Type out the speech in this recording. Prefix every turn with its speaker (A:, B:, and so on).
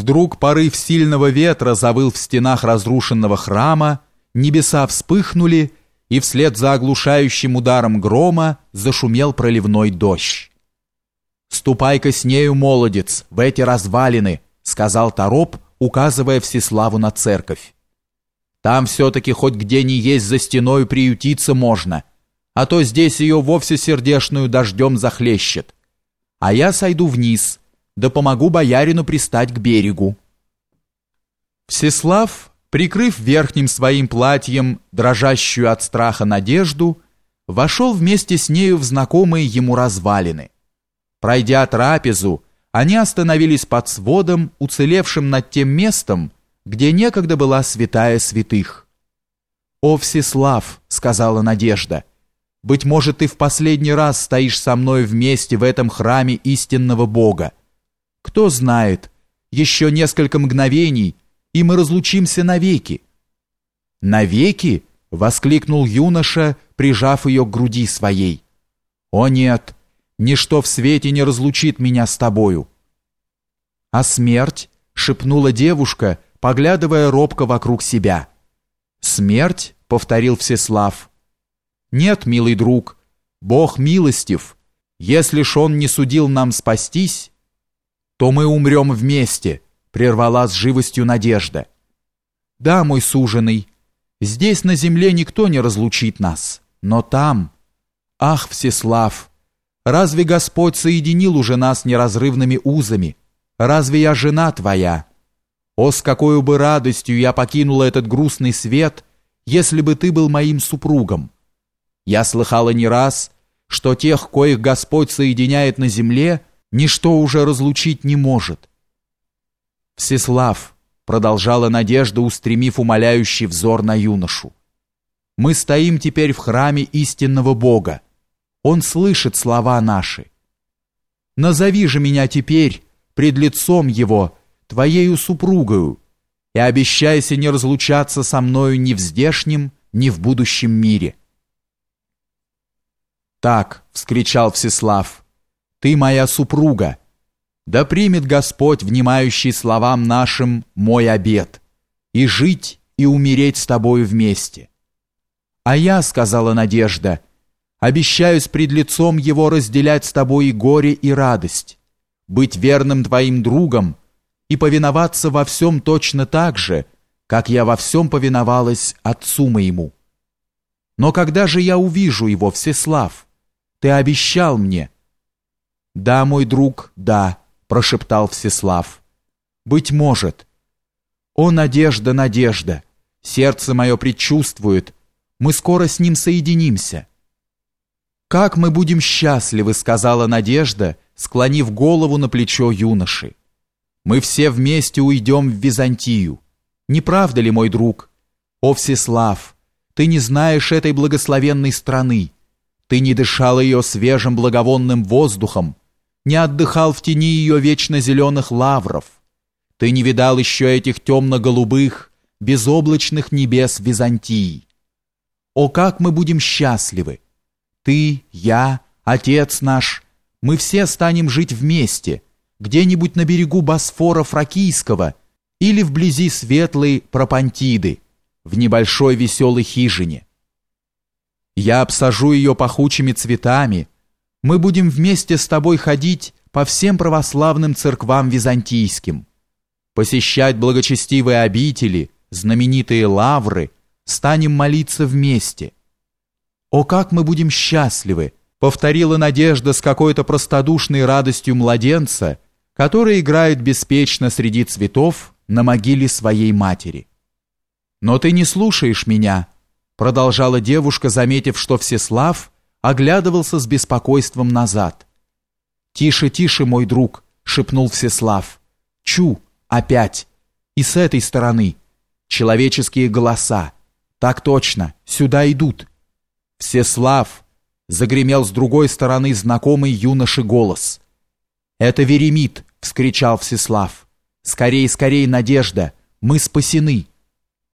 A: Вдруг порыв сильного ветра завыл в стенах разрушенного храма, небеса вспыхнули, и вслед за оглушающим ударом грома зашумел проливной дождь. «Ступай-ка с нею, молодец, в эти развалины», — сказал Тороп, указывая Всеславу на церковь. «Там все-таки хоть где ни есть за стеной приютиться можно, а то здесь ее вовсе сердешную дождем захлещет. А я сойду вниз, да помогу боярину пристать к берегу». Всеслав, прикрыв верхним своим платьем дрожащую от страха надежду, вошел вместе с нею в знакомые ему развалины. Пройдя трапезу, они остановились под сводом, уцелевшим над тем местом, где некогда была святая святых. «О, Всеслав!» — сказала Надежда. «Быть может, ты в последний раз стоишь со мной вместе в этом храме истинного Бога. Кто знает, еще несколько мгновений, и мы разлучимся навеки». «Навеки?» — воскликнул юноша, прижав ее к груди своей. «О нет, ничто в свете не разлучит меня с тобою». «А смерть?» — шепнула девушка, поглядывая робко вокруг себя. «Смерть?» — повторил Всеслав. «Нет, милый друг, Бог милостив. Если ж Он не судил нам спастись, то мы умрем вместе», — прервала с живостью надежда. «Да, мой суженый, здесь на земле никто не разлучит нас, но там...» «Ах, Всеслав, разве Господь соединил уже нас неразрывными узами? Разве я жена твоя? О, с какой бы радостью я покинула этот грустный свет, если бы ты был моим супругом! Я слыхала не раз, что тех, коих Господь соединяет на земле, ничто уже разлучить не может. Всеслав, продолжала Надежда, устремив умоляющий взор на юношу. Мы стоим теперь в храме истинного Бога. Он слышит слова наши. Назови же меня теперь пред лицом его, твоею супругою, и обещайся не разлучаться со мною ни в здешнем, ни в будущем мире. Так, вскричал Всеслав, ты моя супруга. Да примет Господь, внимающий словам нашим, мой обет, и жить, и умереть с тобою вместе. А я, сказала Надежда, обещаюсь пред лицом его разделять с тобой и горе, и радость, быть верным твоим другом и повиноваться во всем точно так же, как я во всем повиновалась отцу моему. Но когда же я увижу его, Всеслав? Ты обещал мне, «Да, мой друг, да», — прошептал Всеслав. «Быть может». «О, надежда, надежда! Сердце мое предчувствует. Мы скоро с ним соединимся». «Как мы будем счастливы», — сказала Надежда, склонив голову на плечо юноши. «Мы все вместе уйдем в Византию. Не правда ли, мой друг? О, Всеслав, ты не знаешь этой благословенной страны. Ты не дышал ее свежим благовонным воздухом, не отдыхал в тени ее вечно зеленых лавров. Ты не видал еще этих темно-голубых, безоблачных небес Византии. О, как мы будем счастливы! Ты, я, отец наш, мы все станем жить вместе, где-нибудь на берегу Босфора Фракийского или вблизи светлой Пропантиды, в небольшой веселой хижине. Я обсажу ее пахучими цветами, мы будем вместе с тобой ходить по всем православным церквам византийским, посещать благочестивые обители, знаменитые лавры, станем молиться вместе. О, как мы будем счастливы, повторила Надежда с какой-то простодушной радостью младенца, который играет беспечно среди цветов на могиле своей матери. Но ты не слушаешь меня, продолжала девушка, заметив, что Всеслав оглядывался с беспокойством назад. «Тише, тише, мой друг!» — шепнул Всеслав. «Чу! Опять! И с этой стороны! Человеческие голоса! Так точно! Сюда идут!» «Всеслав!» — загремел с другой стороны знакомый юноши голос. «Это Веремит!» — вскричал Всеслав. «Скорей, скорей, Надежда! Мы спасены!»